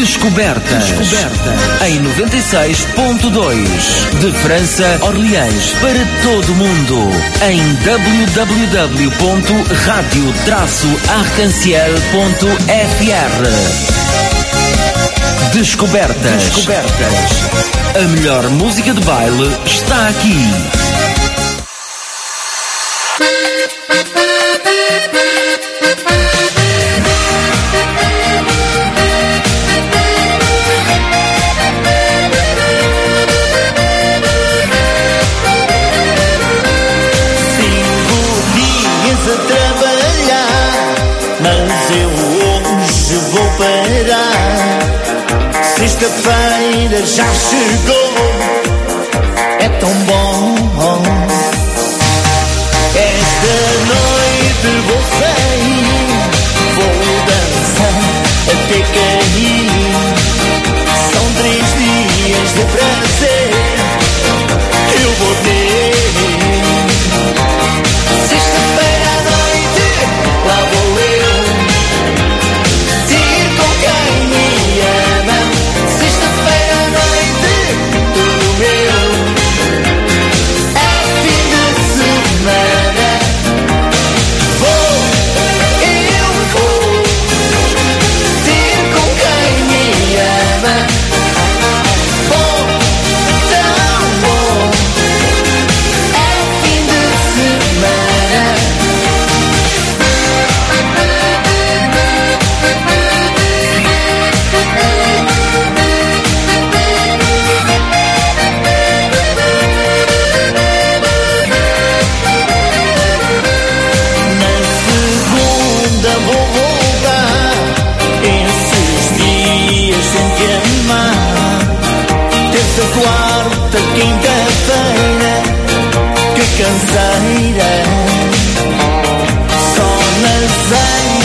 Descobertas, Descobertas. em 96.2 de França, Orleans para todo o mundo em www.radio-arcanciel.fr Descobertas. Descobertas. A melhor música de baile está aqui. feira já chegou. É tão bom. Esta noite vou sair, vou dançar até cair. São três dias de prazer. cansarás. Con el seis,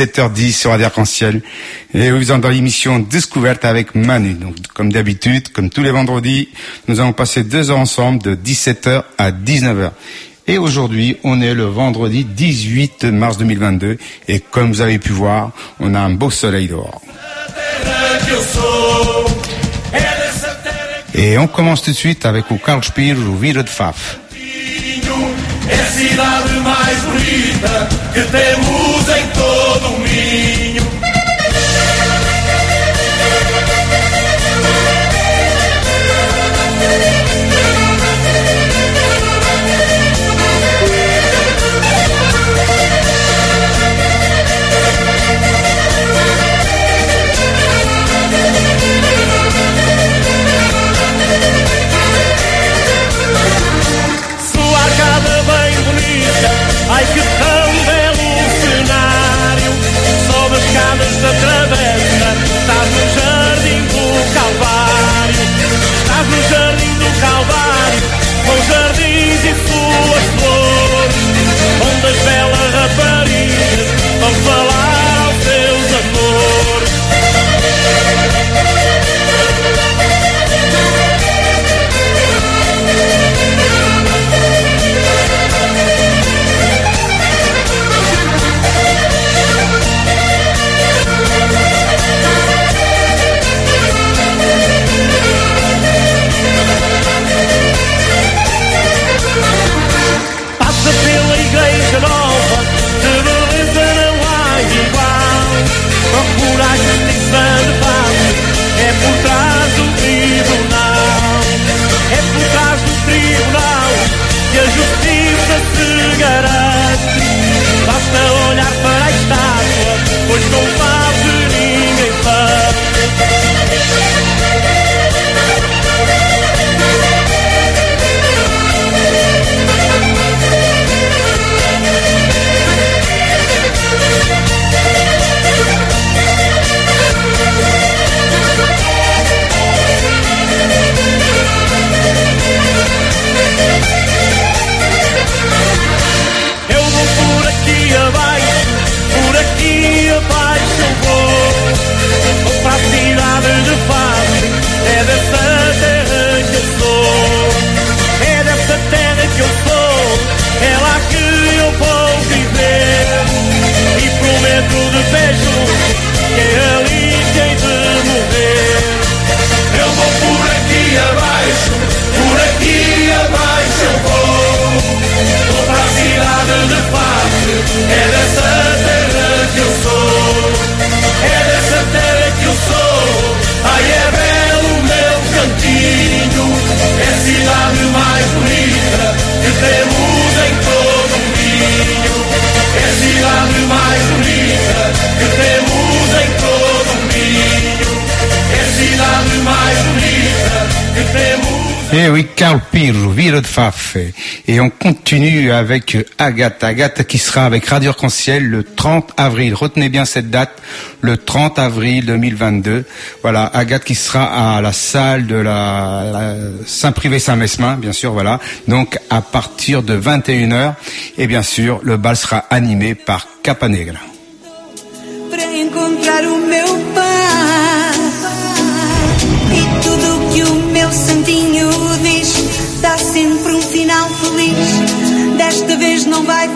7h10 sur Radio Arc-en-Ciel. Et vous êtes dans l'émission Découverte avec Manu. Donc, comme d'habitude, comme tous les vendredis, nous allons passer deux heures ensemble de 17h à 19h. Et aujourd'hui, on est le vendredi 18 mars 2022. Et comme vous avez pu voir, on a un beau soleil dehors. Et on commence tout de suite avec au Karlspiel ou Vire de Faf. É a cidade mais bonita que temos em todo o Minho. As Procura a cidade de Faro, é dessa terra que eu sou. É dessa terra que eu sou. Ai, é belo meu cantinho. É a cidade mais bonita que temos em todo o Minho. É a cidade mais bonita que temos em todo o Minho. É a cidade mais bonita que temos. Eh oui, Carl de Faf. Et on continue avec Agathe. Agathe qui sera avec Radio Arc-en-Ciel le 30 avril. Retenez bien cette date, le 30 avril 2022. Voilà, Agathe qui sera à la salle de la, la Saint-Privé-Saint-Mesmin, bien sûr, voilà. Donc à partir de 21h. Et bien sûr, le bal sera animé par Capanegra.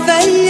Não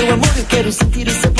deu amor. Eu quero sentir o sabor,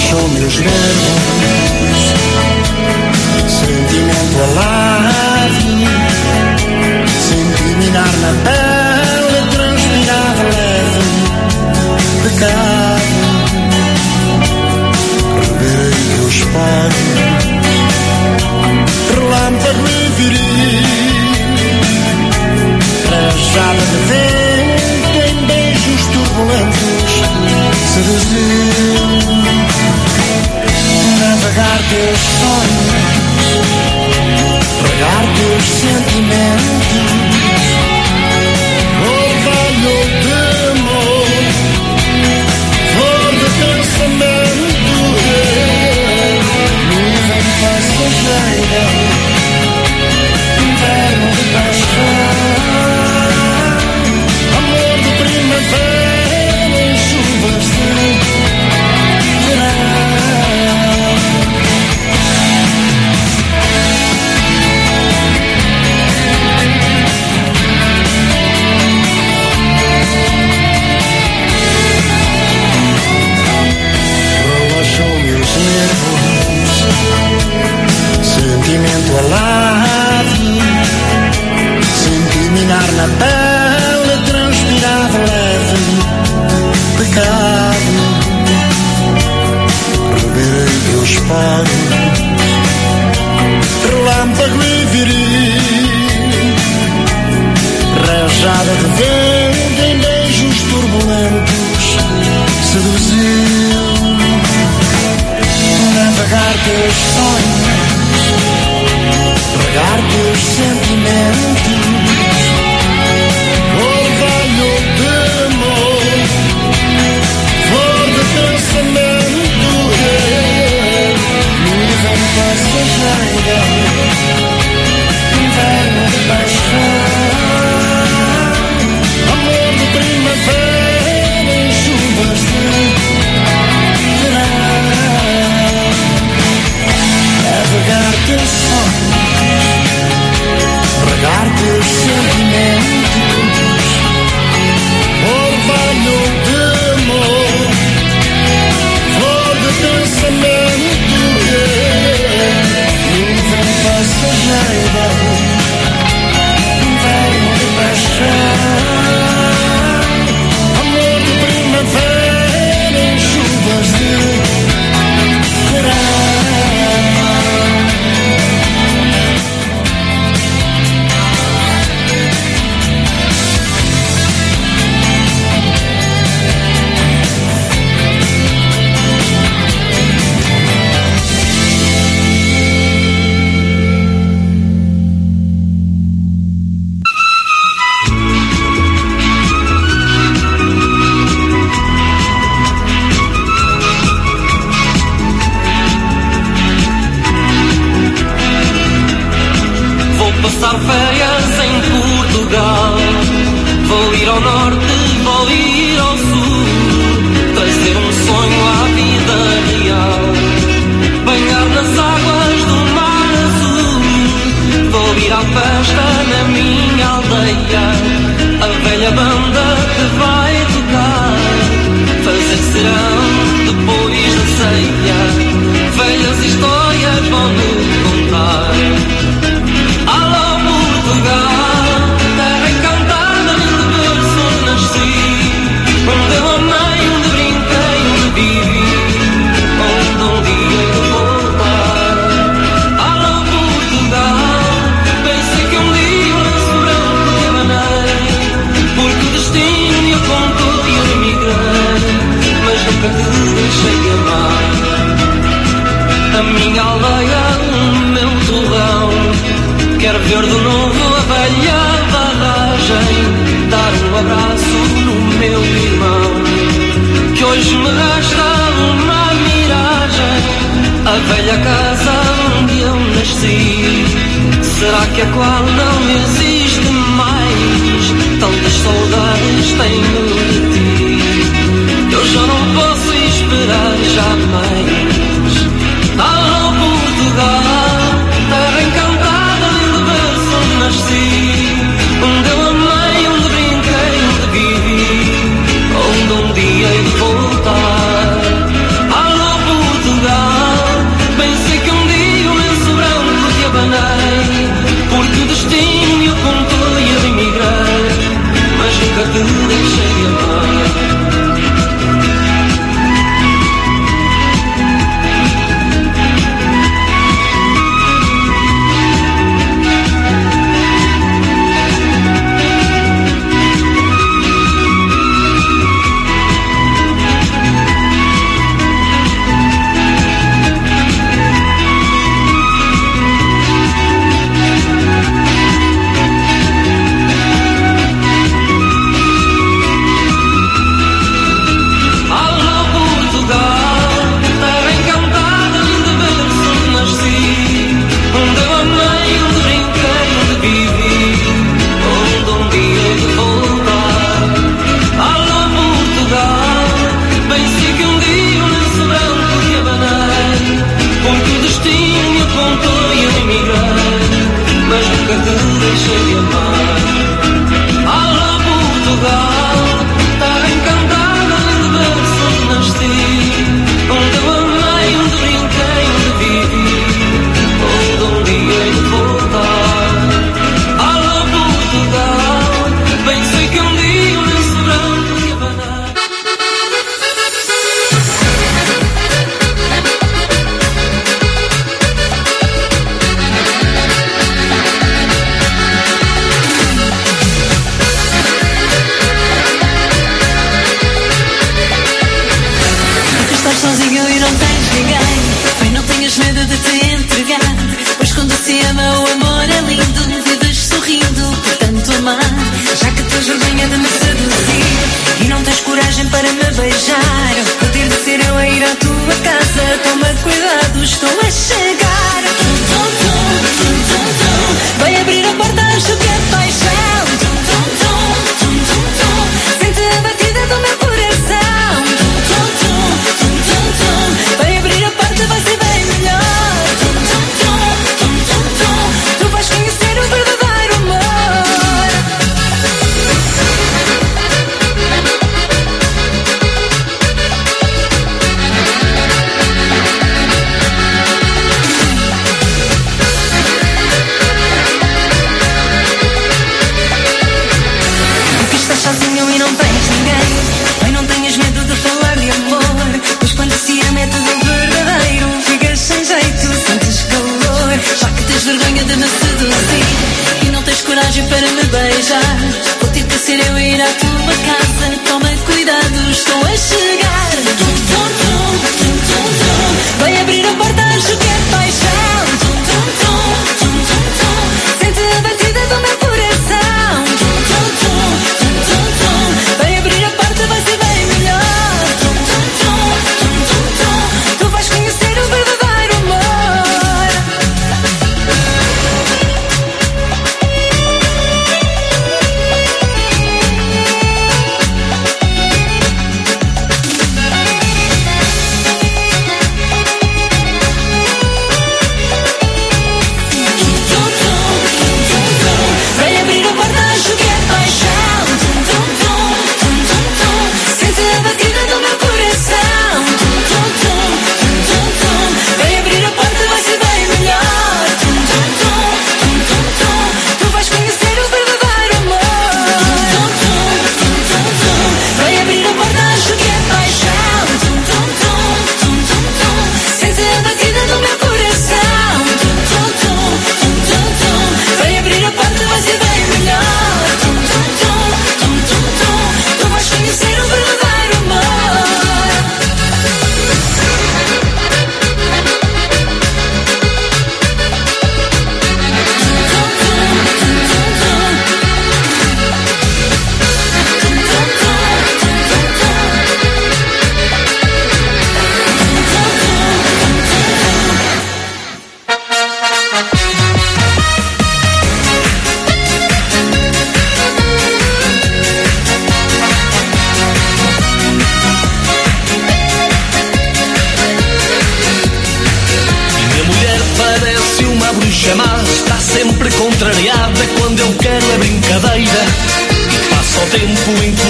baixou meus nervos. Sentimento é alarme, senti minar na pele, transpirar leve, pecado. Reverei os olhos, relâmpago me viri, trajada de vento em beijos turbulentos, seduzir. Regar teus sonhos, regar teus sentimentos, oh, orvalho de amor, flor de pensamento, nuvem passageira. around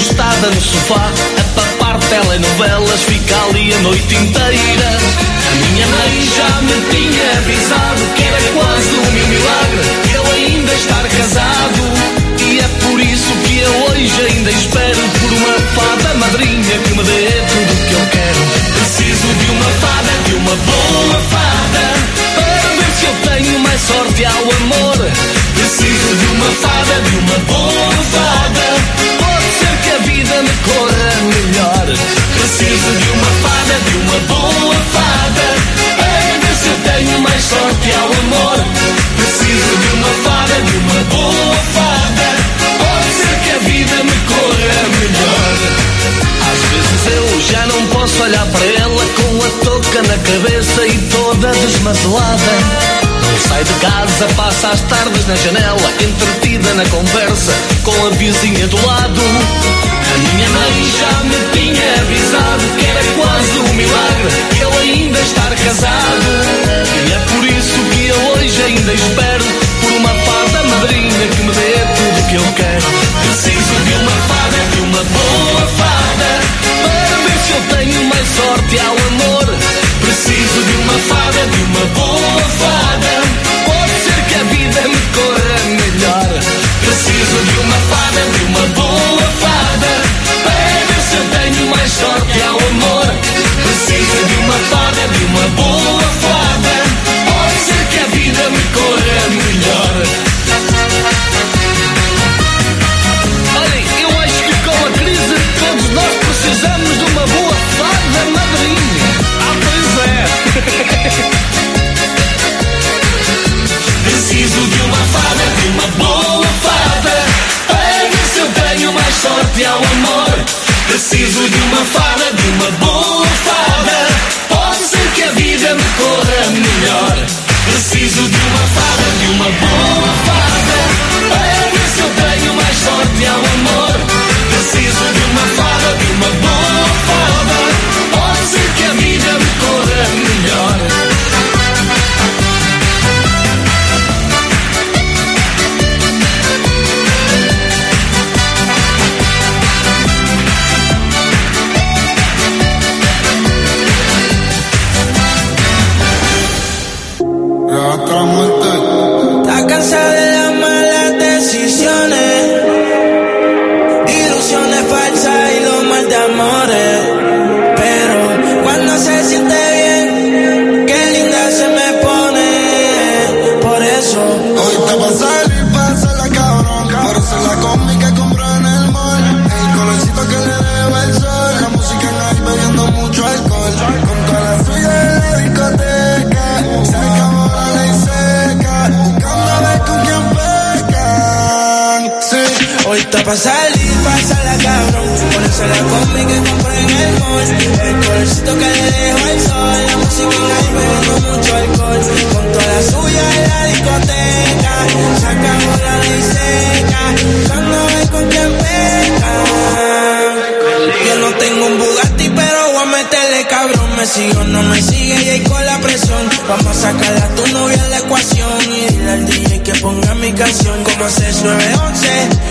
encostada no sofá A papar telenovelas, fica ali a noite inteira. A minha mãe já me tinha avisado Que era quase o meu milagre Eu ainda estar casado. E é por isso que eu hoje ainda espero Por uma fada madrinha que me dê tudo que eu quero. Preciso de uma fada, de uma boa fada Para ver se eu tenho mais sorte ao amor. Preciso de uma fada, de uma boa fada vida me corra melhor. Preciso de uma fada, de uma boa fada. Para ver se eu tenho mais sorte ao amor. Preciso de uma fada, de uma boa fada. Pode ser que a vida me corra melhor. Às vezes eu já não posso olhar para ela Com a touca na cabeça e toda desmazelada sai de casa, passa as tardes na janela, entretida na conversa com a vizinha do lado. A minha mãe já me tinha avisado que era quase um milagre eu ainda estar casado. E é por isso que eu hoje ainda espero por uma fada madrinha que me dê tudo que eu quero. Preciso de uma fada, de uma boa fada, para ver se eu tenho mais sorte ao amor. Preciso de uma fada, de uma boa fada. Pode ser que a vida me corra melhor. Preciso de uma fada, de uma boa Preciso de uma fada, de uma boa fada. Para se eu tenho mais sorte ao amor. Preciso de uma fada, de uma boa fada. Pode ser que a vida me corra melhor. Preciso de uma fada, de uma boa fada.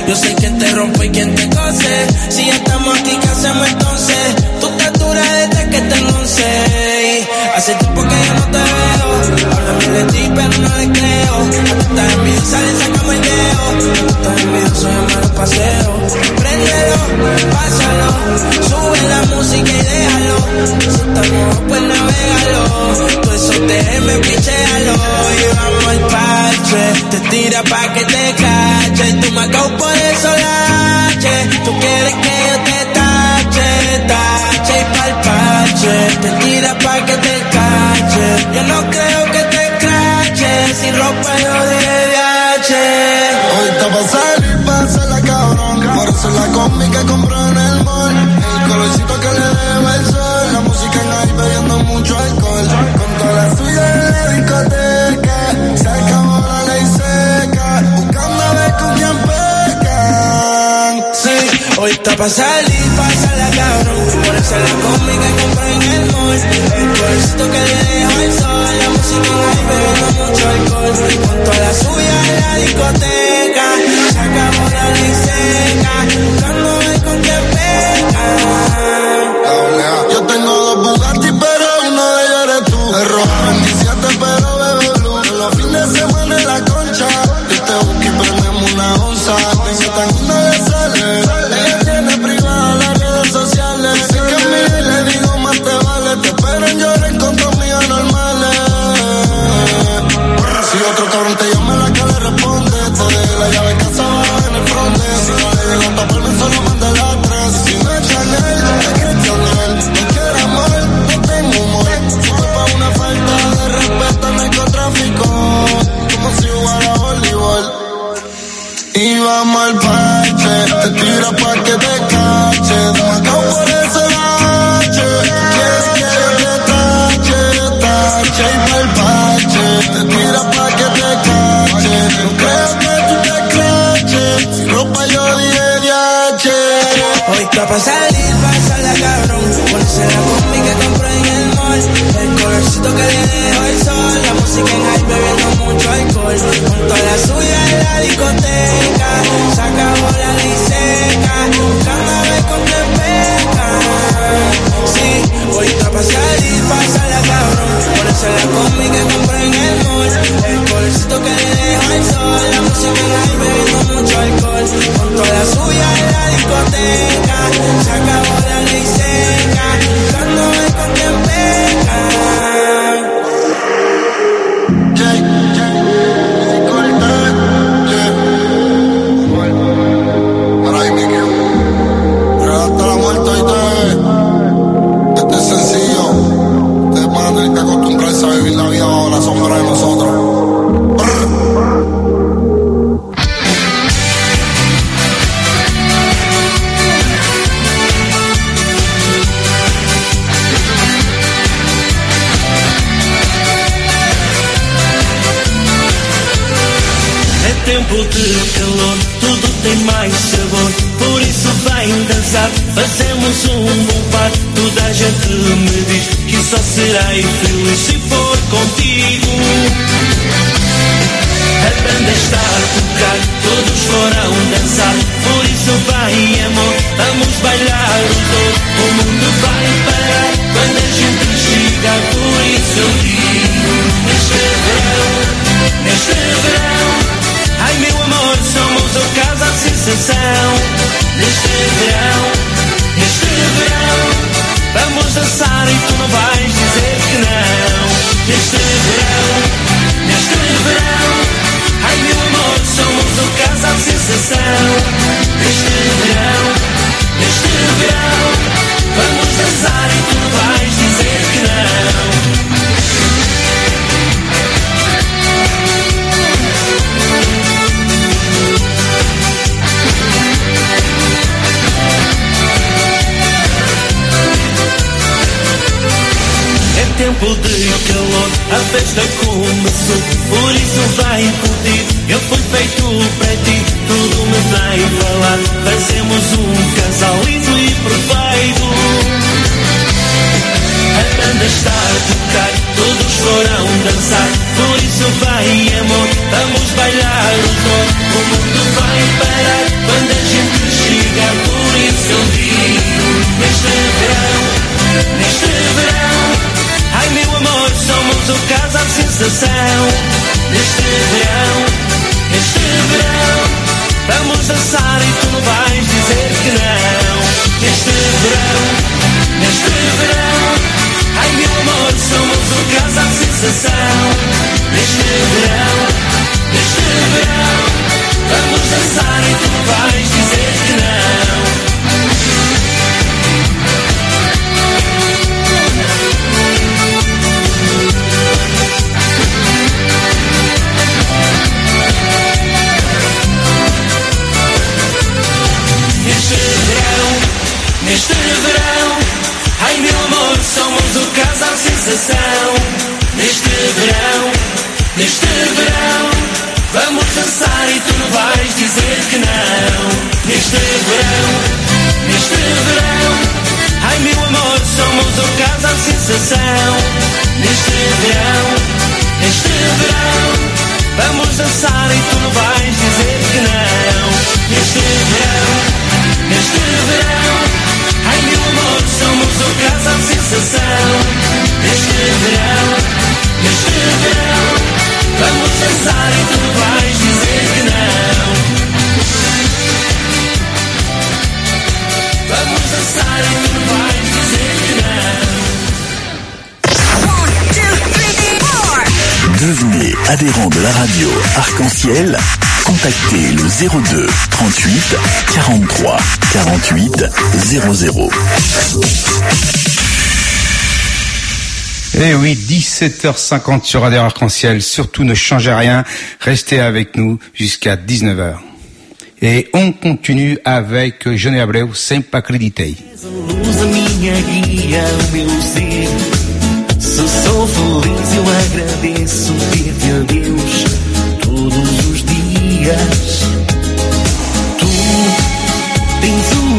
Yo sé quién te rompe y quién te cose. Si ya estamos aquí, ¿qué hacemos entonces? Tú estás dura desde que tengo 11. Hace tiempo que yo no te veo. Háblame de ti, pero no le creo. Tú estás envidiosa, le sacamos el dedo. Estás envidioso, yo me lo paseo. Pásalo. Sube la música y déjalo. Si estamos, pues navegalo. Tú eso déjeme, pichéalo. Y vamos al parche. Te tira pa' que te cache. Tú me acabo por eso lache. Tú quieres que yo te tache, tache y pa'l parche. Te tira pa' que te cache. Yo no creo combi que compró en el mall. El colorcito que le deba el sol. La música en ahí bebiendo mucho alcohol. Con toda la suya en la discoteca. Se acabó la ley seca. Buscando a ver con quién pecan. Sí, hoy está pa' salir, la cabrón. Por eso la combi que compré en el mall. El colorcito que le dejo el sol. La música en ahí bebiendo mucho alcohol. Con toda la suya en la discoteca. Yo tengo dos Bugatti, pero una de ellos eres tú. Está pa' salir, pasarla cabrón. Ponerse la combi que compré en el mall. El colorcito que le dejó el sol. La música en hype bebiendo mucho alcohol. Con toda la suya en la discoteca. Se acabó la ley seca. Buscando a ver con qué peca. Sí, hoy está pa' salir, pasarla cabrón. Ponerse la combi que compré en el mall. El colorcito que le dejó el sol. La música en hype bebiendo con toda suya en la discoteca, se acabó la ley seca. Dándome 7h50 sur Radio Arc-en-Ciel. Surtout ne changez rien, restez avec nous jusqu'à 19h. Et on continue avec Johnny Abreu, sempre acreditei. Dias. Tu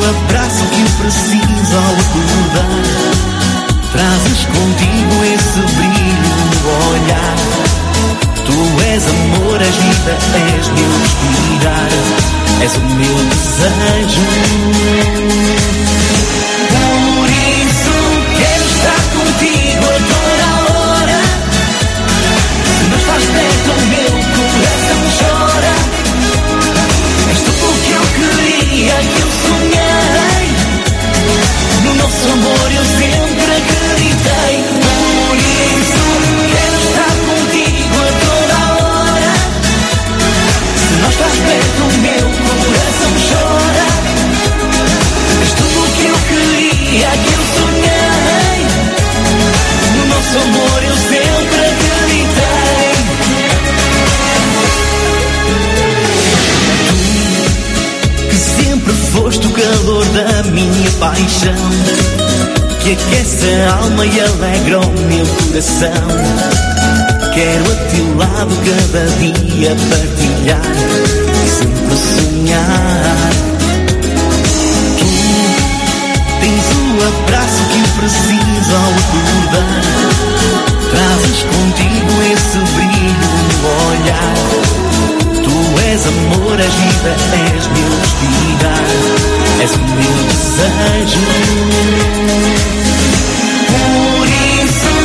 abraço. Trazes contigo esse brilho no olhar. Tu és amor, és vida, és meu respirar. És o meu desejo. Por isso quero estar contigo a toda hora. mas não estás perto, o meu coração chora. És tudo o que eu queria, que eu sonhei. No nosso amor eu sempre E que eu sonhei. No nosso amor eu sempre acreditei. Tu, que sempre foste o calor da minha paixão. Que aquece a alma e alegra o meu coração. Quero a teu lado cada dia partilhar e sempre sonhar abraço que preciso ao acordar. Trazes contigo esse brilho no olhar. Tu és amor, és vida, és meu espírito, És o meu desejo. Por isso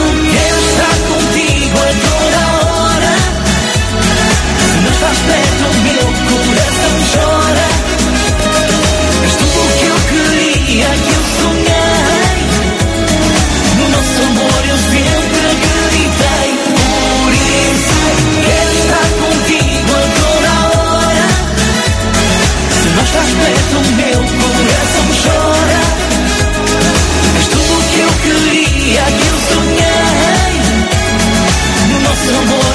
no boy.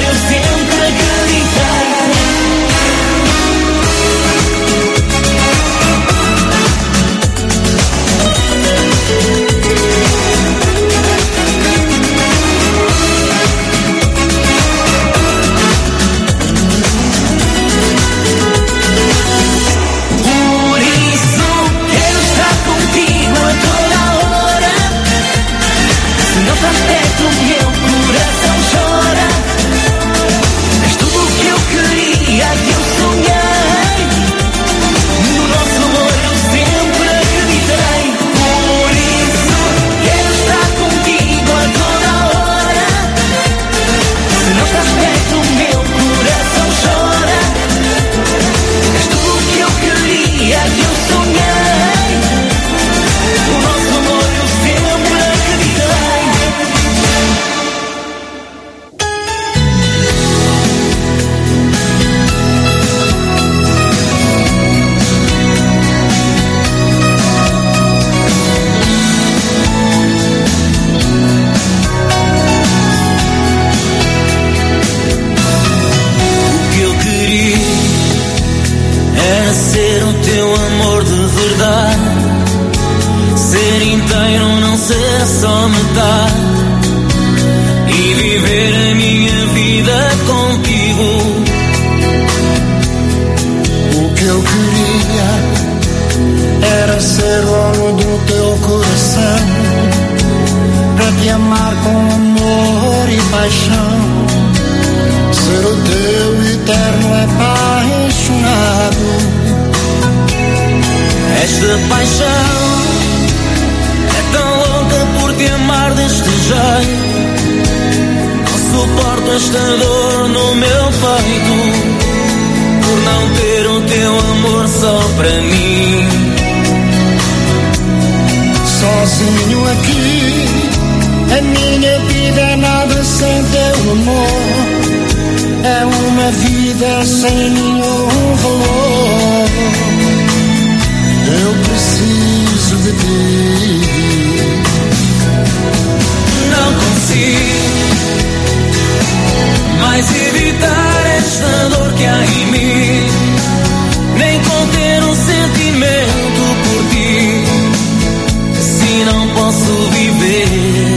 viver.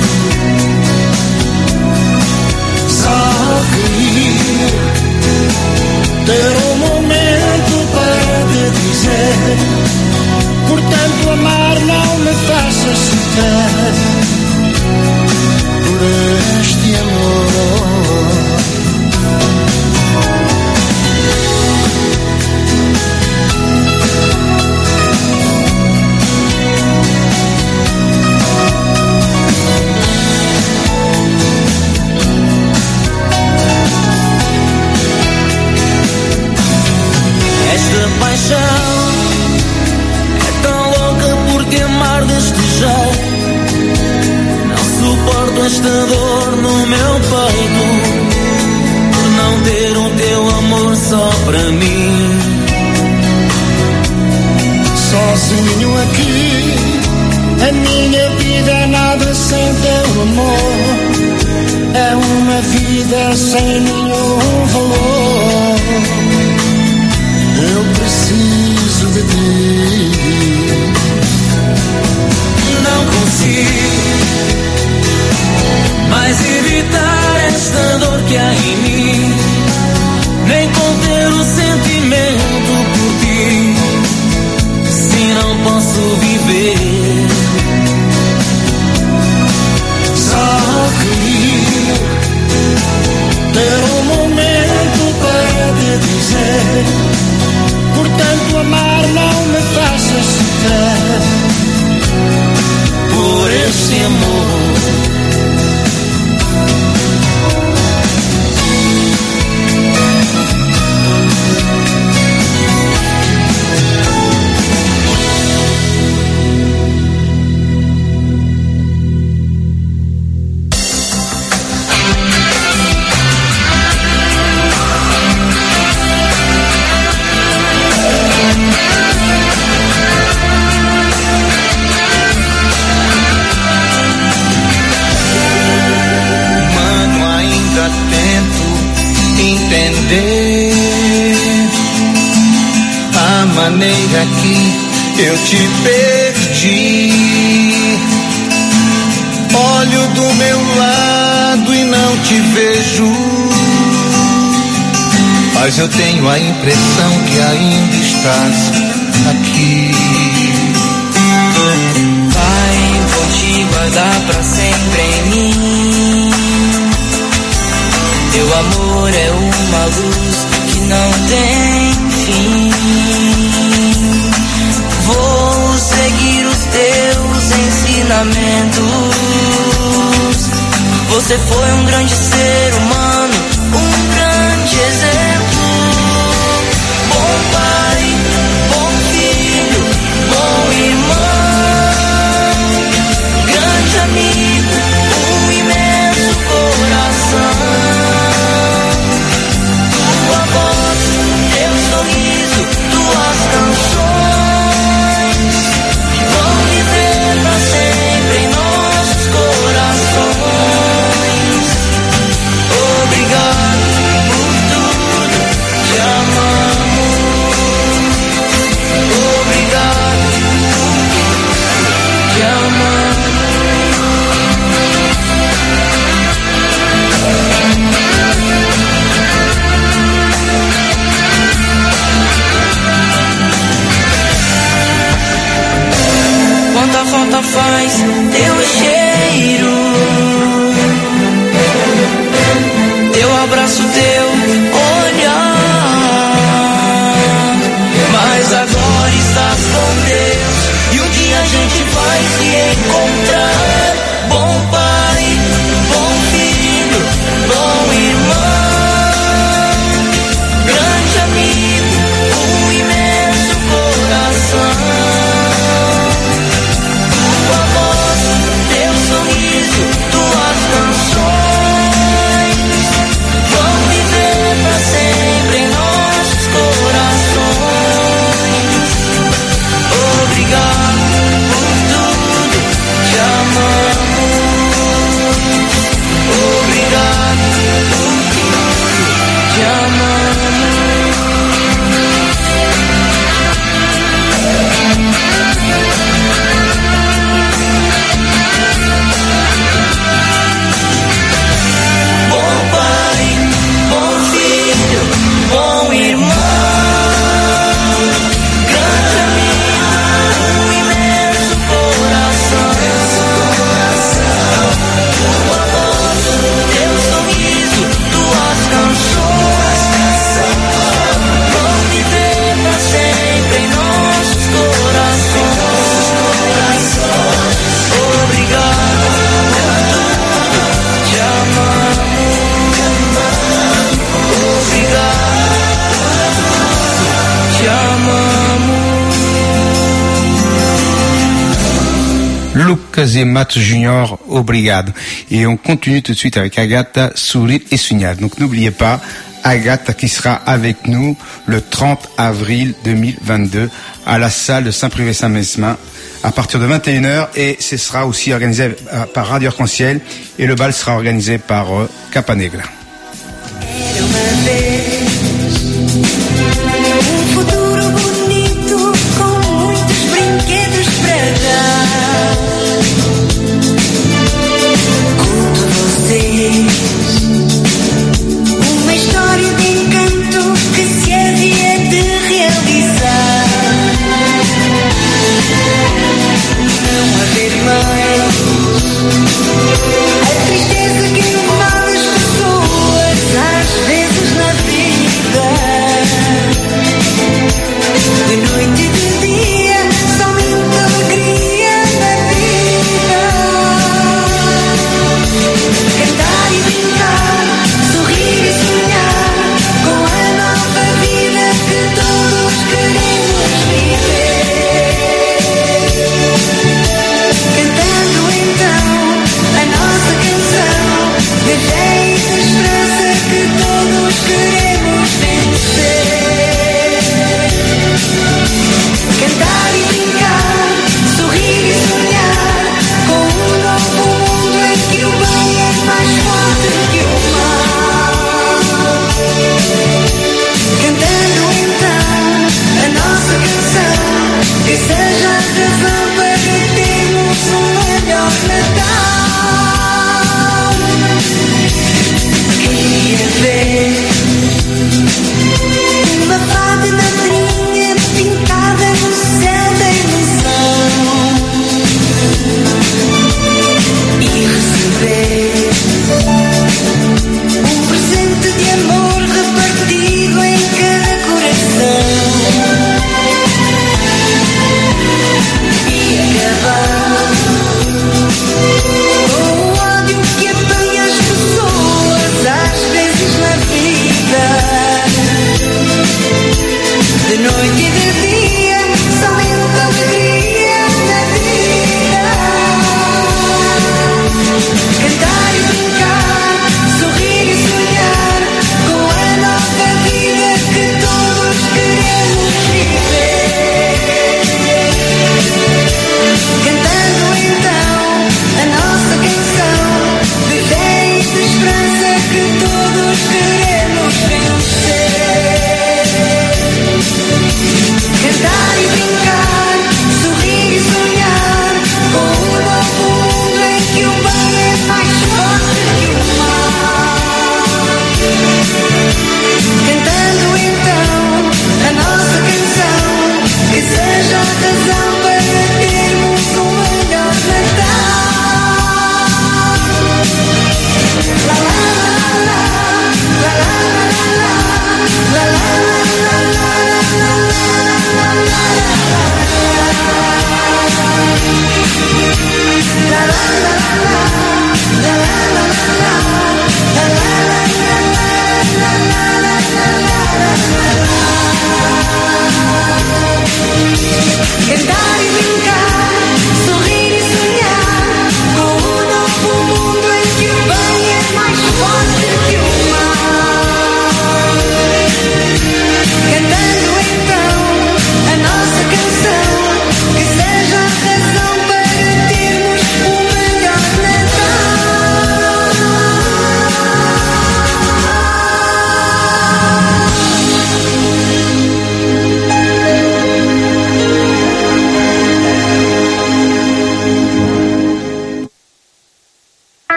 Matos Junior Obrigado. Et on continue tout de suite avec Agatha, Sourire et Sugnat. Donc n'oubliez pas Agatha qui sera avec nous le 30 avril 2022 à la salle de Saint-Privé-Saint-Mesmin à partir de 21h et ce sera aussi organisé euh, par Radio Arc-en-Ciel et le bal sera organisé par euh, Capanegra.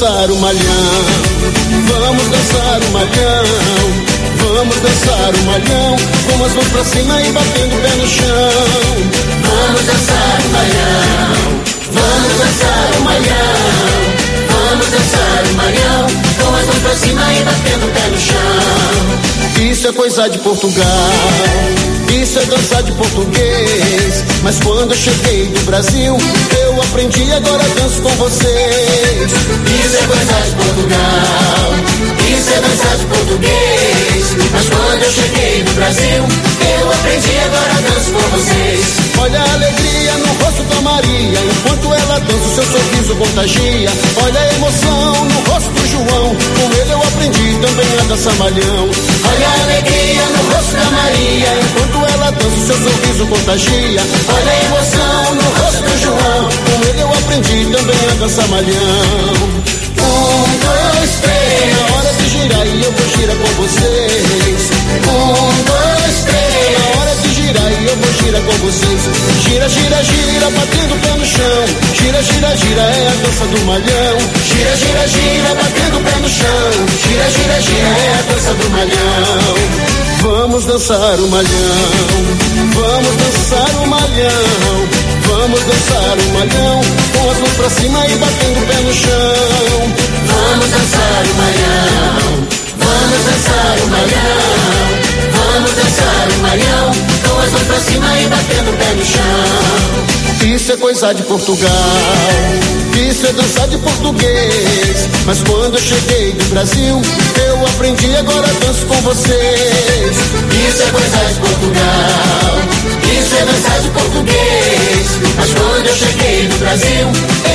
dançar o malhão, vamos dançar o malhão. Vamos dançar o malhão, com as mãos pra cima e batendo o pé no chão. Vamos dançar o malhão, vamos dançar o malhão, vamos dançar o malhão aproxima e batendo o pé no chão. Isso é coisa de Portugal, isso é dançar de português. Mas quando eu cheguei do Brasil, eu aprendi agora danço com vocês. Isso é coisa de Portugal, isso é dançar de português. Mas quando eu cheguei do Brasil, eu aprendi agora danço com vocês. Olha a alegria no da Maria, enquanto ela dança o seu sorriso contagia. Olha a emoção no rosto do João, com ele eu aprendi também a dançar malhão. Olha a alegria no rosto da Maria, enquanto ela dança o seu sorriso contagia. Olha a emoção no rosto do João, com ele eu aprendi também a dançar malhão. Um, dois, três, na hora de girar e eu vou girar com vocês. Um, dois, três, na hora Gira e eu vou girar com vocês. Gira, gira, gira, batendo o pé no chão. Gira, gira, gira, é a dança do malhão. Gira, gira, gira, batendo o pé no chão. Gira, gira, gira, é a dança do malhão. Vamos dançar o malhão. Vamos dançar o malhão. Vamos dançar o malhão. Com as mãos pra cima e batendo o pé no chão. Vamos dançar o malhão. Vamos dançar o malhão vamos dançar o malhão, com as mãos pra cima e batendo o pé no chão. Isso é coisa de Portugal. Isso é dançar de português. Mas quando eu cheguei do Brasil, eu aprendi, agora danço com vocês. Isso é coisa de Portugal, é dançar de português. Mas quando eu cheguei no Brasil,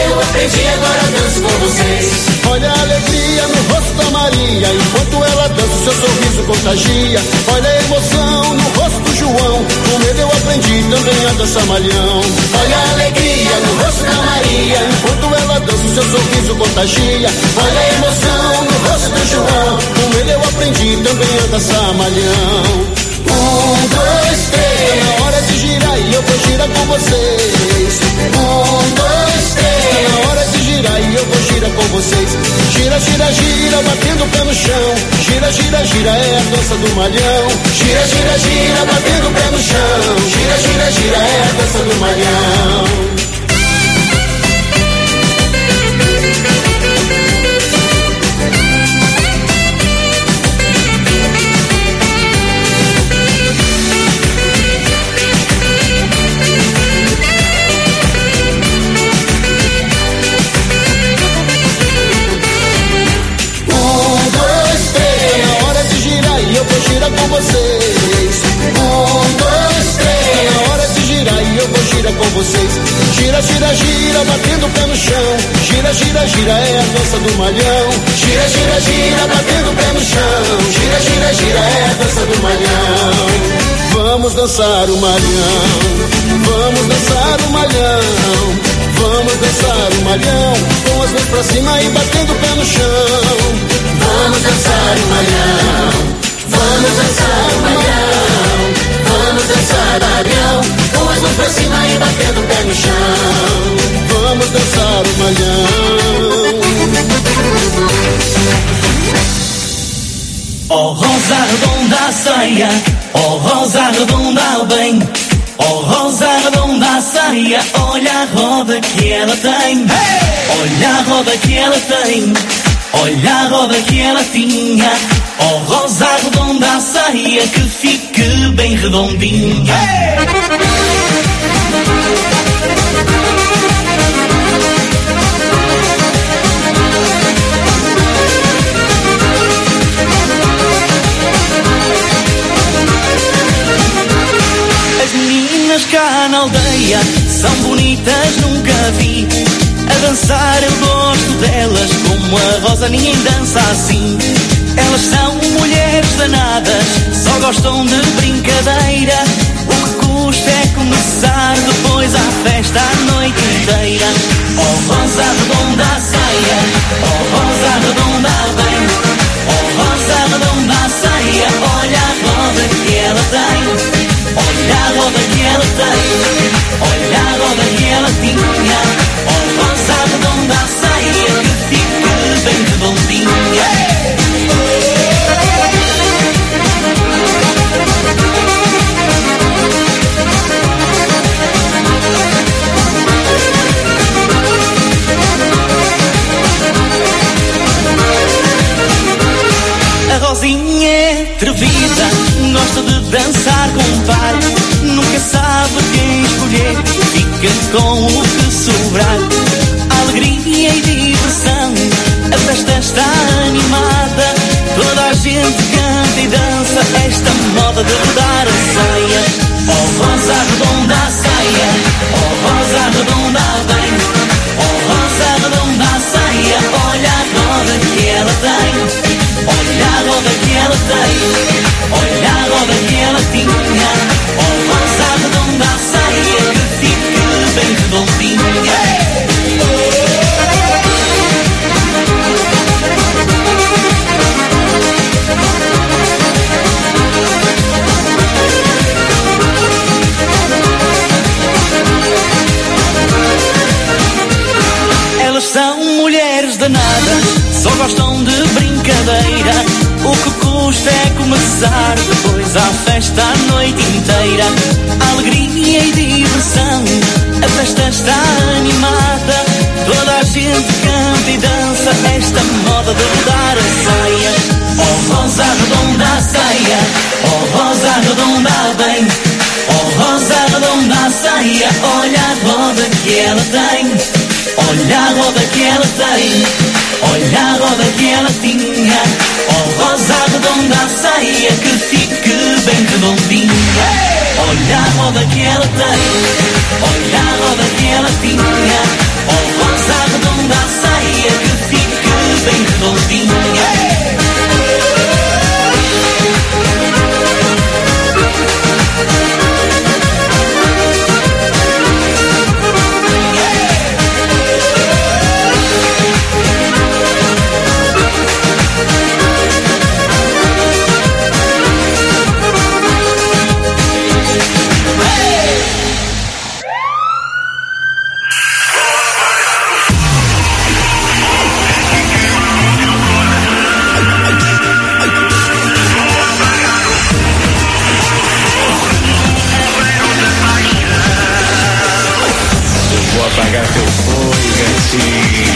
eu aprendi, agora danço com vocês. Olha a alegria no rosto da Maria, enquanto ela dança, seu sorriso contagia. Olha a emoção no rosto do João, com ele eu aprendi também a dançar malhão. Olha a alegria no rosto da Maria, enquanto ela dança, seu sorriso contagia. Olha a emoção no rosto do João, com ele eu aprendi também a dançar malhão. Um, dois, três. Tá na hora de girar e eu vou girar com vocês. Um, dois, três. Tá na hora de girar e eu vou girar com vocês. Gira, gira, gira, batendo o pé no chão. Gira, gira, gira, é a dança do malhão. Gira, gira, gira, batendo o pé no chão. Gira, gira, gira, é a dança do malhão. Vocês. Gira, gira, gira, batendo o pé no chão. Gira, gira, gira, é a dança do malhão. Gira, gira, gira, batendo o pé no chão. Gira, gira, gira, é a dança do malhão. Vamos dançar o malhão. Vamos dançar o malhão. Vamos dançar o malhão. Com as mãos pra cima e batendo o pé no chão. Vamos dançar o malhão. A saia, olha a roda que ela tem, olha a roda que ela tem, olha a roda que ela tinha, oh rosa redonda a saia que fique bem redondinha. As meninas cá na aldeia são bonitas, nunca vi. A dançar eu gosto delas, como a Rosa ninguém dança assim. Elas são mulheres danadas, só gostam de brincadeira. O que custa é começar depois à festa a noite inteira. Oh Rosa redonda a saia, oh Rosa redonda a bem, oh Rosa redonda a saia, olha a roda que ela tem. Olha a roda que ela tem, olha a roda que ela tinha. Oh, rosa redonda a saia que fique bem redondinha. A Rosinha é atrevida, gosta de dançar com o pai. Nunca sabe quem escolher, fica com o que sobrar. Alegria e diversão, a festa está animada. Toda a gente canta e dança esta moda de rodar a saia. Só gostam de brincadeira. O que custa é começar. Depois há festa a noite inteira, alegria e diversão. A festa está animada, toda a gente canta e dança. Esta moda de mudar a saia. Oh rosa redonda a saia, oh rosa redonda bem. Oh rosa redonda a saia, olha a roda que ela tem. Olha a roda que ela tem, olha a roda que ela tinha. Oh rosa redonda saia que fique bem redondinha. Olha a roda que ela tem, olha a roda que ela tinha. Oh rosa redonda saia que fique bem redondinha. Gatinho.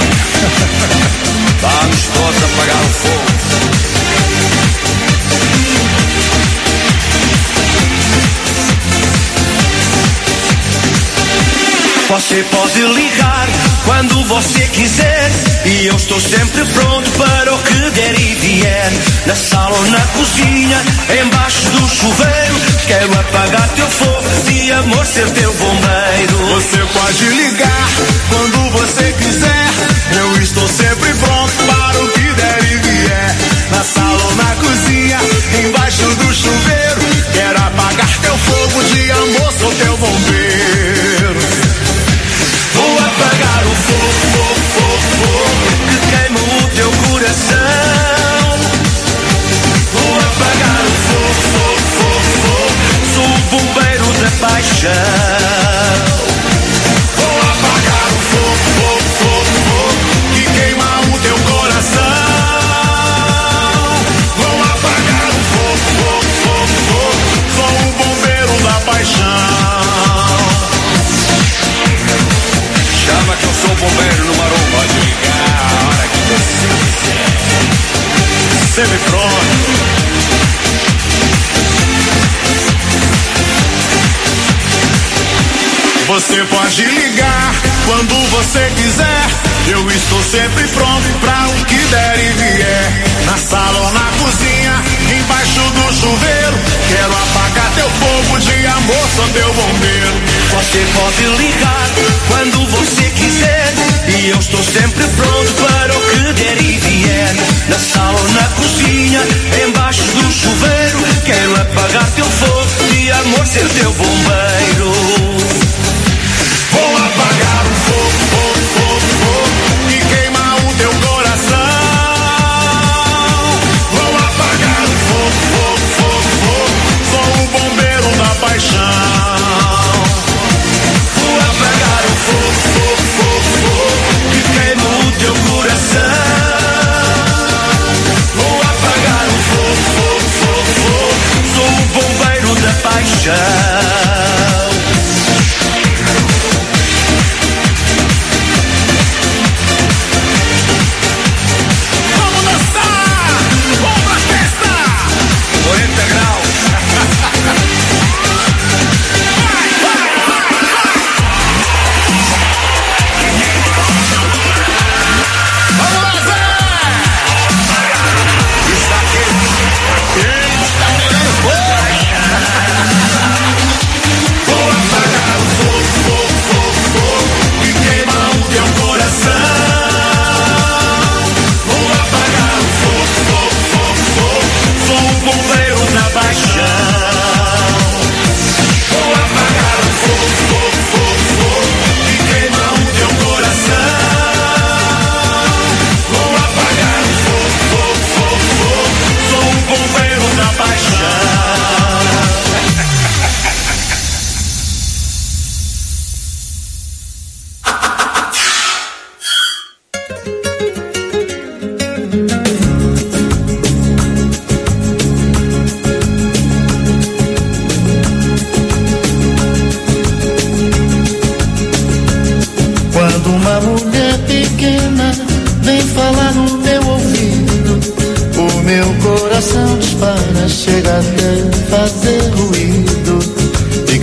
Vamos todos apagar o fogo. Você pode ligar quando você quiser E eu estou sempre pronto para o que der e vier Na sala ou na cozinha, embaixo do chuveiro Quero apagar teu fogo, de amor ser teu bombeiro Você pode ligar quando você quiser. Eu estou sempre pronto para o que der e vier. Na sala ou na cozinha, embaixo do chuveiro. Quero apagar teu fogo de amor, sou teu bombeiro. Paixão Vou apagar o fogo, fogo, fogo, fogo que queima o teu coração. Vou apagar o fogo, fogo, fogo, fogo. Sou o bombeiro da paixão. Chama que eu sou bombeiro no maromba. Pode ligar a hora que você quiser. Sempre pronto. Você pode ligar quando você quiser. Eu estou sempre pronto pra o que der e vier. Na sala ou na cozinha, embaixo do chuveiro. Quero apagar teu fogo de amor, sou teu bombeiro. Você pode ligar quando você quiser E eu estou sempre pronto para o que der e vier Na sala ou na cozinha, embaixo do chuveiro Quero apagar teu fogo de amor, ser teu bombeiro fogo,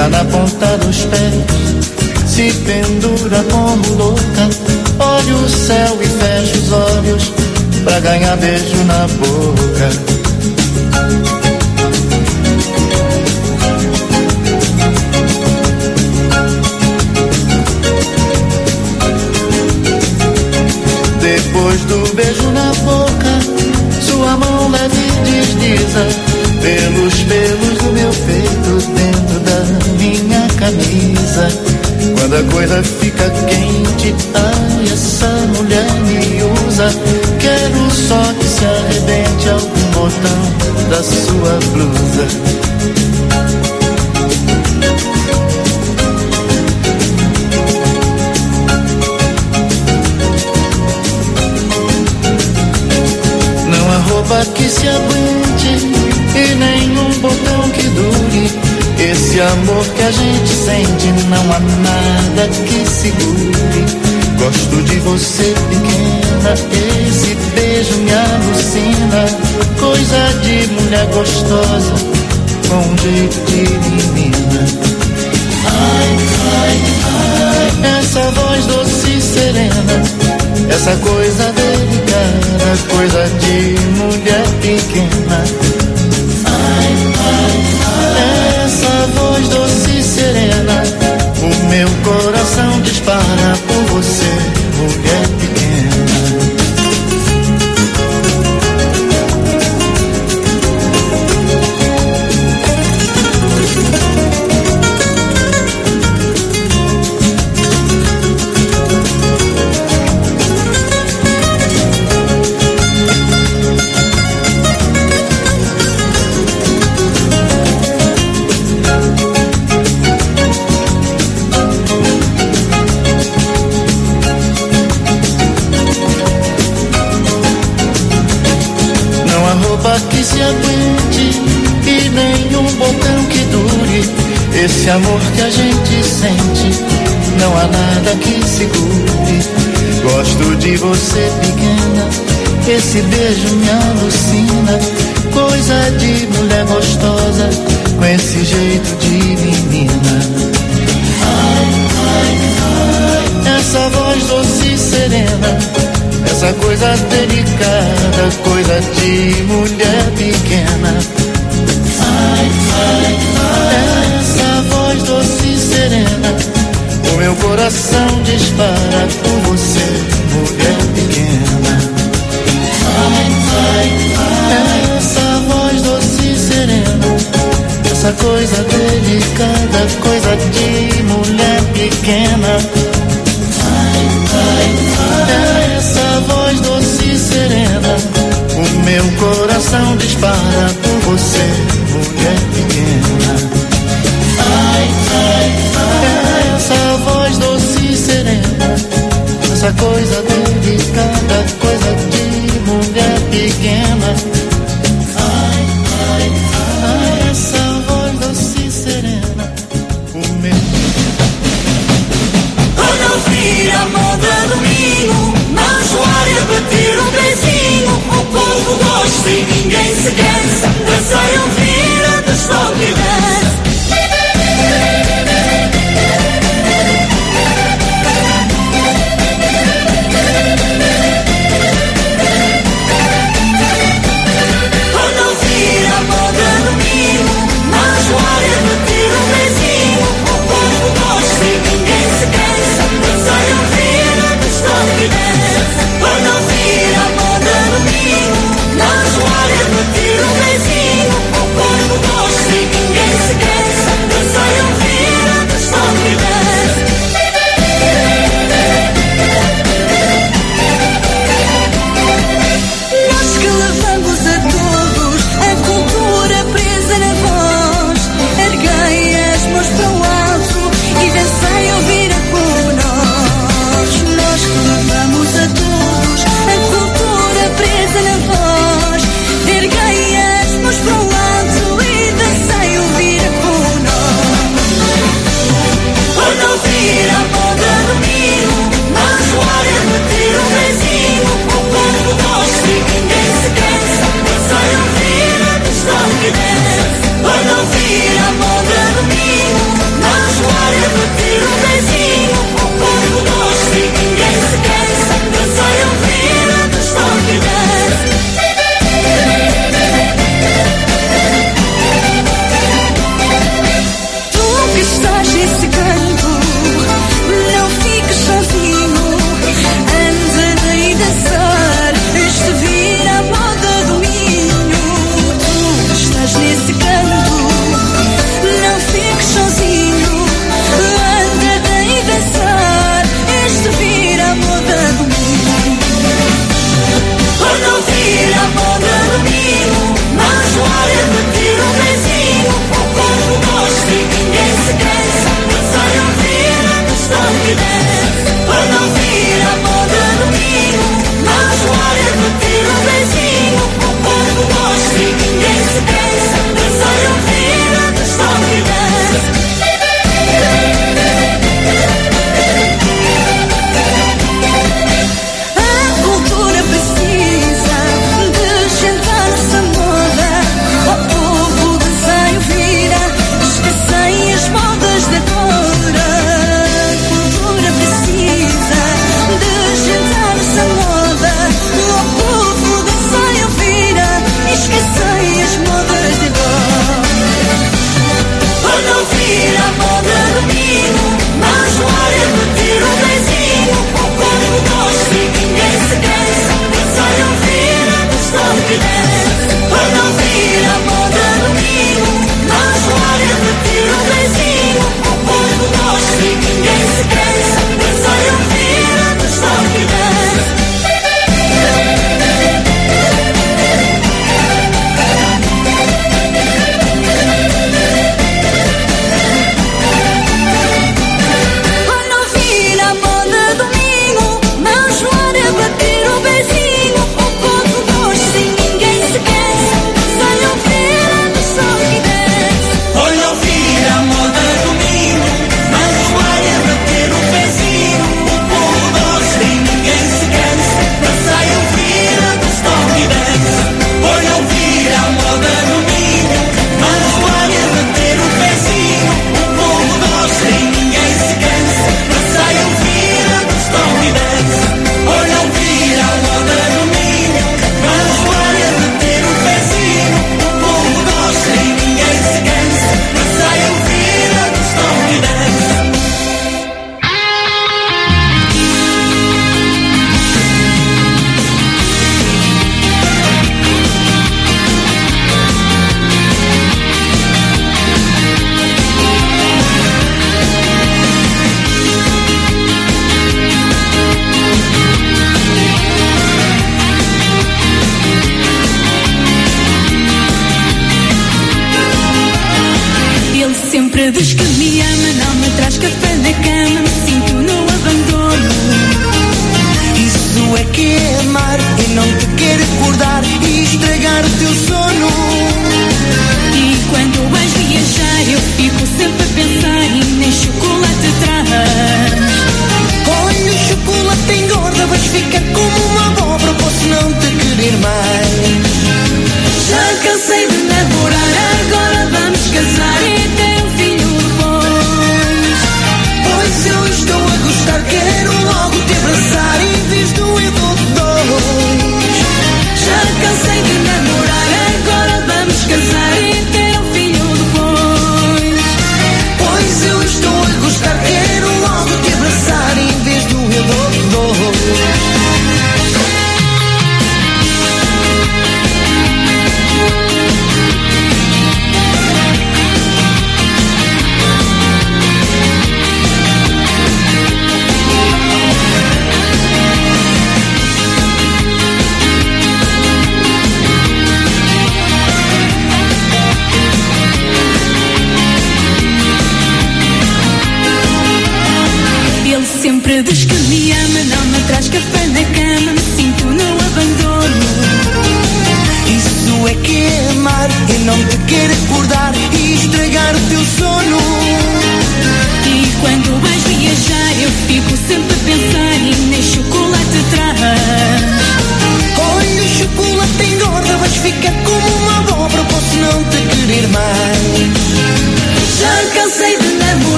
Fica na ponta dos pés, se pendura como louca. Olha o céu e fecha os olhos pra ganhar beijo na boca. Depois do camisa. Quando a coisa fica quente, ai, essa mulher me usa. Quero só que se arrebente algum botão da sua blusa. Não há roupa que se aguente e dure. Esse amor que a gente sente, não há nada que segure. Gosto de você pequena, esse beijo me alucina. Coisa de mulher gostosa, com um jeito de menina. Ai, ai, ai, essa voz doce e serena. Essa coisa delicada, coisa de mulher pequena. Voz doce e serena. O meu coração dispara por você, mulher pequena. Esse amor que a gente sente, não há nada que segure. Gosto de você pequena, esse beijo me alucina. Coisa de mulher gostosa, com esse jeito de menina. Ai, ai, ai, essa voz doce e serena. Essa coisa delicada, coisa de mulher pequena. Ai, ai, ai, serena. O meu coração dispara por você, mulher pequena. Ai, ai, ai, essa voz doce e serena. Essa coisa delicada, coisa de mulher pequena. Ai, ai, ai, essa voz doce e serena. O meu coração dispara por você, Essa coisa delicada, coisa de mulher pequena. Ai, ai, ai, essa voz doce e serena. O meu Quando eu vi a moda domingo, na joalha bater um pezinho, o povo gosta e ninguém se cansa. Dancei ouvir a das toque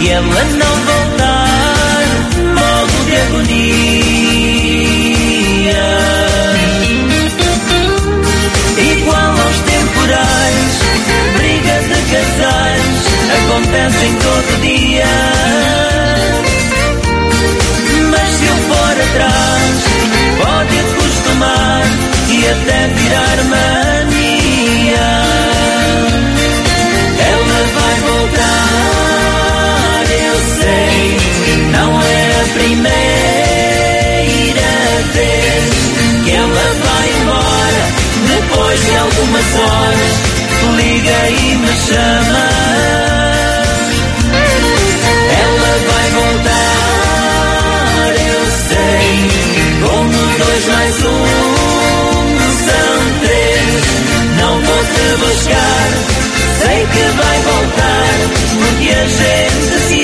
e ela não voltar, morro de agonia. Igual aos temporais, brigas de casais acontecem todo dia. Mas se eu for atrás, pode acostumar e até virar ela vai embora. Depois de algumas horas, liga e me chama. Ela vai voltar, eu sei. Como dois mais um são três. Não vou te buscar, sei que vai voltar, porque a gente se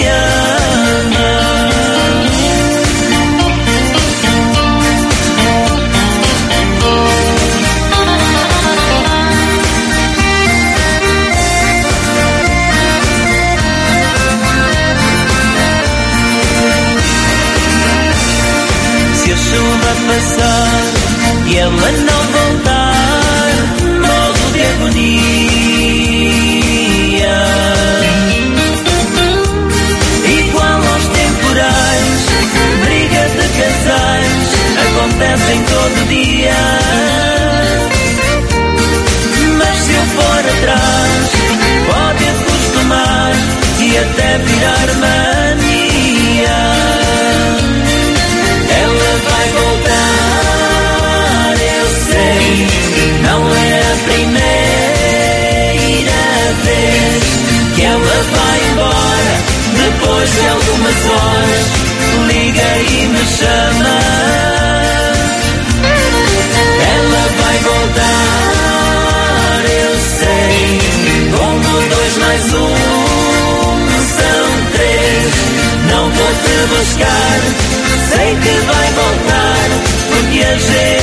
ela não voltar, morro de agonia. Igual aos temporais, brigas de casais acontecem todo dia. Mas se eu for atrás, pode acostumar e até virar mania. Depois de algumas horas, liga e me chama. Ela vai voltar, eu sei. Como dois mais um são três. Não vou te buscar, sei que vai voltar, porque a gente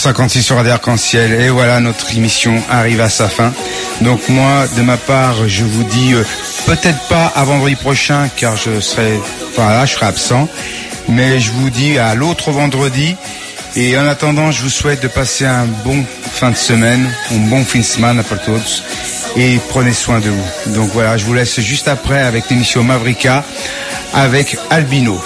18h56 sur Radio Arc-en-Ciel et voilà notre émission arrive à sa fin. Donc moi de ma part je vous dis euh, peut-être pas à vendredi prochain car je serai enfin là je serai absent mais je vous dis à l'autre vendredi et en attendant je vous souhaite de passer un bon fin de semaine, un bon fin de semaine pour tous et prenez soin de vous. Donc voilà je vous laisse juste après avec l'émission Mavrika avec Albino.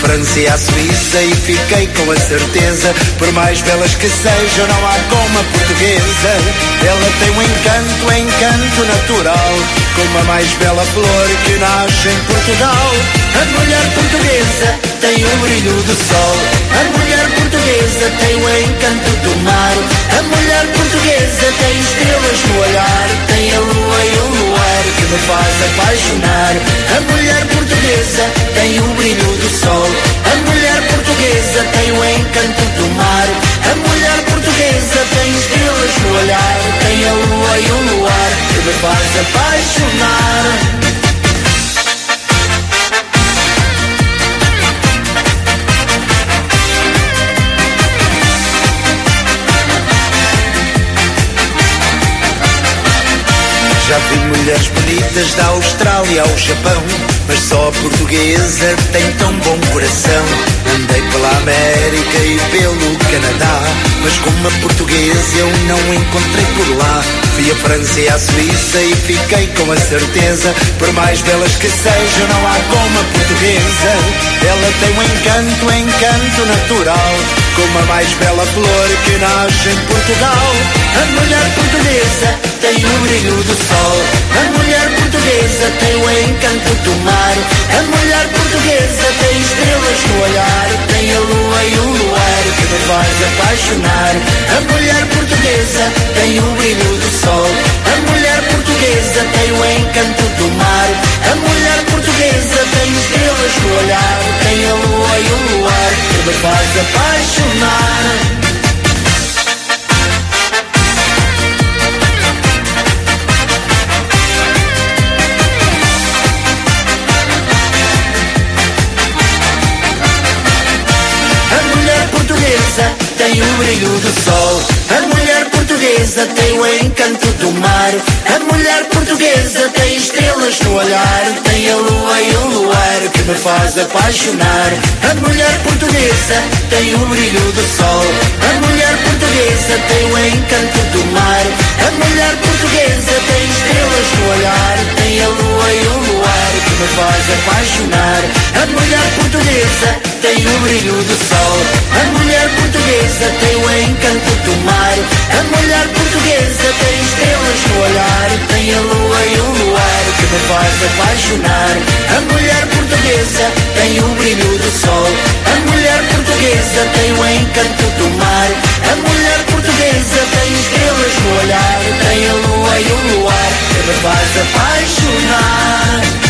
França e à Suíça e fiquei com a certeza, por mais belas que sejam, não há como a portuguesa. Ela tem um encanto, um encanto natural, como a mais bela flor que nasce em Portugal. A mulher portuguesa tem o brilho do sol. A mulher portuguesa tem o encanto do mar. A mulher portuguesa tem estrelas no olhar. Tem a lua e o luar que me faz apaixonar. A mulher portuguesa tem o brilho do sol. A mulher portuguesa tem o encanto do mar. A mulher portuguesa tem estrelas no olhar. Tem a lua e o luar que me faz apaixonar. Já vi mulheres bonitas da Austrália ao Japão, mas só a portuguesa tem tão bom coração. Andei pela América e pelo Canadá, mas como a portuguesa eu não encontrei por lá. Fui à França e à Suíça e fiquei com a certeza, por mais belas que sejam, não há como a portuguesa. Ela tem um encanto, um encanto natural, como a mais bela flor que nasce em Portugal. A mulher portuguesa tem o brilho do sol. A mulher portuguesa tem o encanto do mar. A mulher portuguesa tem estrelas no olhar. Tem a lua e o luar que me faz apaixonar. A mulher portuguesa brilho do sol. A mulher portuguesa tem o encanto do mar. A mulher portuguesa tem estrelas no olhar. Tem a lua e o luar que me faz apaixonar. A mulher portuguesa tem o brilho do sol. A mulher portuguesa tem o encanto do mar. A mulher portuguesa tem estrelas no olhar. Tem a lua e o luar me faz apaixonar. A mulher portuguesa tem o brilho do sol. A mulher portuguesa tem o encanto do mar. A mulher portuguesa tem estrelas no olhar. Tem a lua e o luar que me faz apaixonar. A mulher portuguesa tem o brilho do sol. A mulher portuguesa tem o encanto do mar. A mulher portuguesa tem estrelas no olhar. Tem a lua e o luar que me faz apaixonar.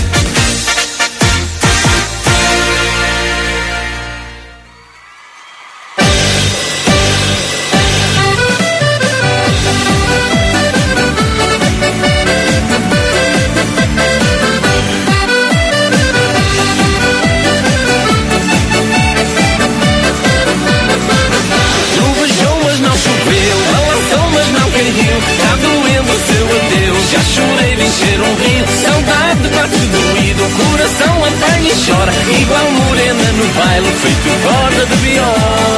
Feito corda de viola.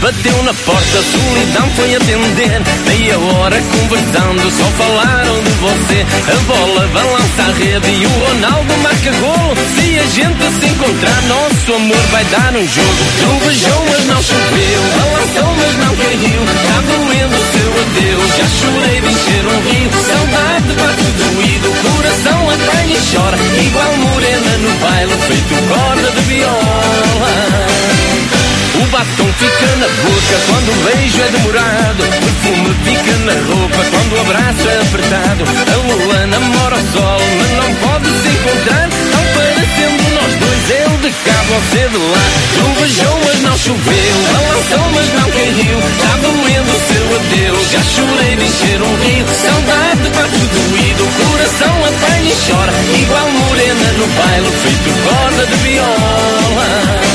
Bateu na porta, solidão foi atender. Meia hora conversando, só falaram de você. A bola balança a rede e o Ronaldo marca gol. Se a gente se encontrar, nosso amor vai dar um jogo. Trovejou, mas não choveu. Balançou, mas não caiu. Tá doendo o seu adeus. Já chorei de encher um rio. Saudade bate doído. Coração apanha e chora. Igual morena no baile, feito corda de viola. O batom fica na boca quando o beijo é demorado. O perfume fica na roupa quando o abraço é apertado. A lua namora o sol, mas não pode se encontrar. Tão parecendo nós dois, eu de cá, você de lá. Trovejou, mas não choveu. Balançou, mas não caiu. Tá doendo o seu adeus. Já chorei de encher um rio. Saudade bate doído. O coração apanha e chora. Igual morena no baile, feito corda de viola.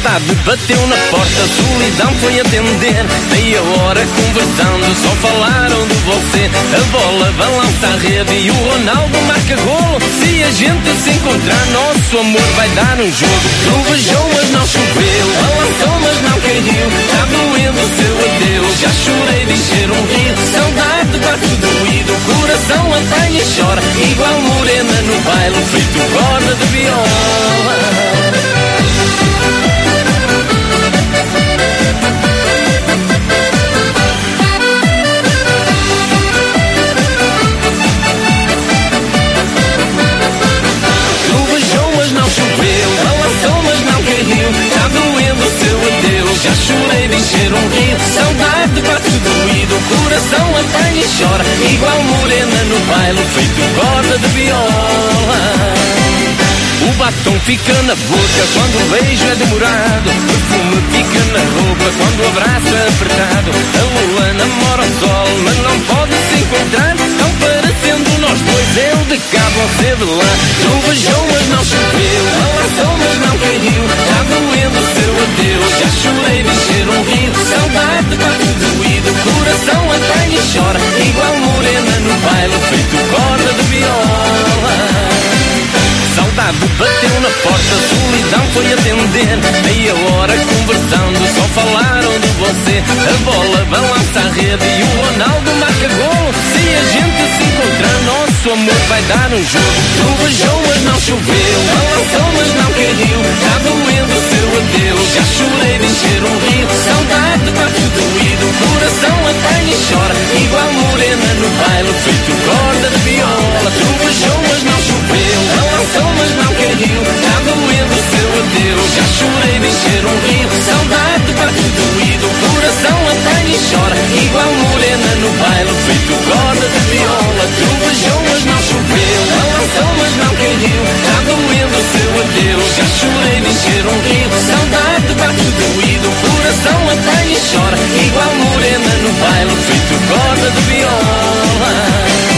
Bateu na porta, solidão foi atender. Meia hora conversando, só falaram de você. A bola balança a rede e o Ronaldo marca gol. Se a gente se encontrar, nosso amor vai dar um jogo. Trovejou, mas não choveu. Balançou, mas não caiu. Tá doendo o seu adeus. Já chorei de encher um rio. Saudade bate doído. Coração apanha e chora. Igual morena no baile, feito corda de viola. Mas não. Balançou, mas não caiu. Tá doendo o seu adeus. Já chorei de encher um rio. Saudade bate doído. O coração apanha e chora. Igual morena no baile, feito corda de viola. O batom fica na boca quando o beijo é demorado. O perfume fica na roupa quando o abraço é apertado. A lua namora o sol, mas não pode se encontrar. Parecendo nós dois, eu de cá, você de lá. Trovejou, mas não choveu. Balançou, mas não caiu. Tá doendo o seu adeus. Já chorei de encher um rio. Saudade bate doído. Coração apanha e chora. Igual morena no baile, feito corda de viola. Saudade bateu na porta, solidão foi atender. Meia hora conversando, só falaram de você. A bola balança a rede e o Ronaldo marca gol. Se a gente se encontrar, nosso amor vai dar um jogo. Trovejou, mas não choveu. Balançou, mas não caiu. Tá doendo o seu adeus. Já chorei de encher um rio. Saudade bate doído. Coração apanha e chora. Igual morena no baile, feito corda de viola. Trovejou, mas não choveu. Balançou, mas não caiu. Tá doendo seu adeus. Já chorei de encher um rio. Saudade bate doído. Coração apanha e chora. Igual morena no baile, feito corda de viola. Trovejou, mas não choveu. Balançou, mas não caiu. Tá doendo seu adeus. Já chorei de encher um rio. Saudade bate doído. Coração apanha e chora. Igual morena no baile, feito corda de viola.